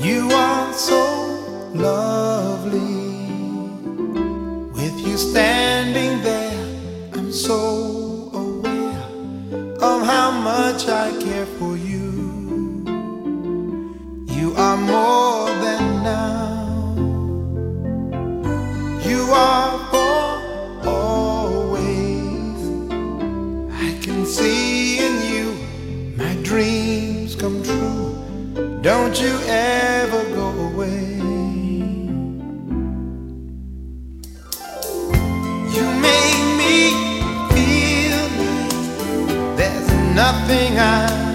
You are so lovely. With you standing there, I'm so aware of how much I care for you. You are more than now. You are for always. I can see in you my dreams come true. Don't you ever go away. You make me feel like there's nothing I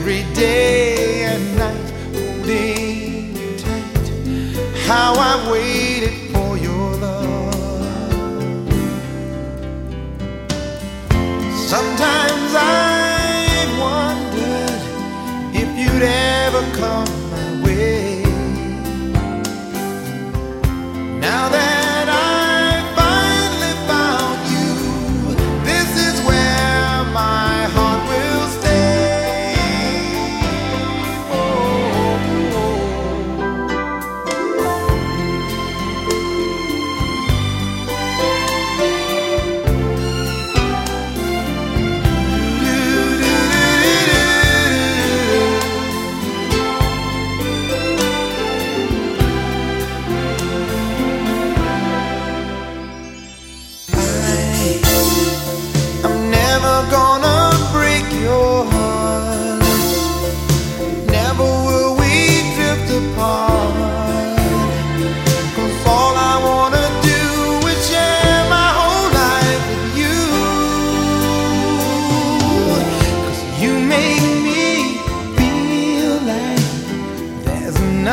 every day and night, holding you tight. How I waited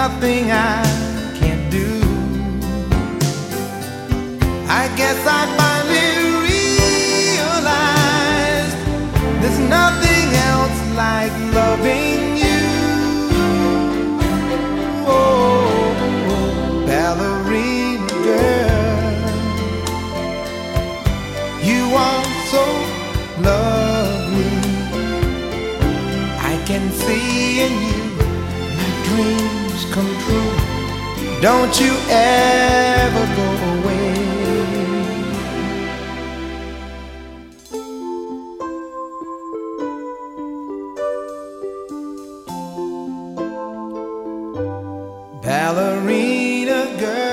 nothing I can't do. I guess I finally realized there's nothing else like loving you. Oh, ballerina girl, you are so lovely. I can see in you my dreams dreams come true. Don't you ever go away. Ballerina girl.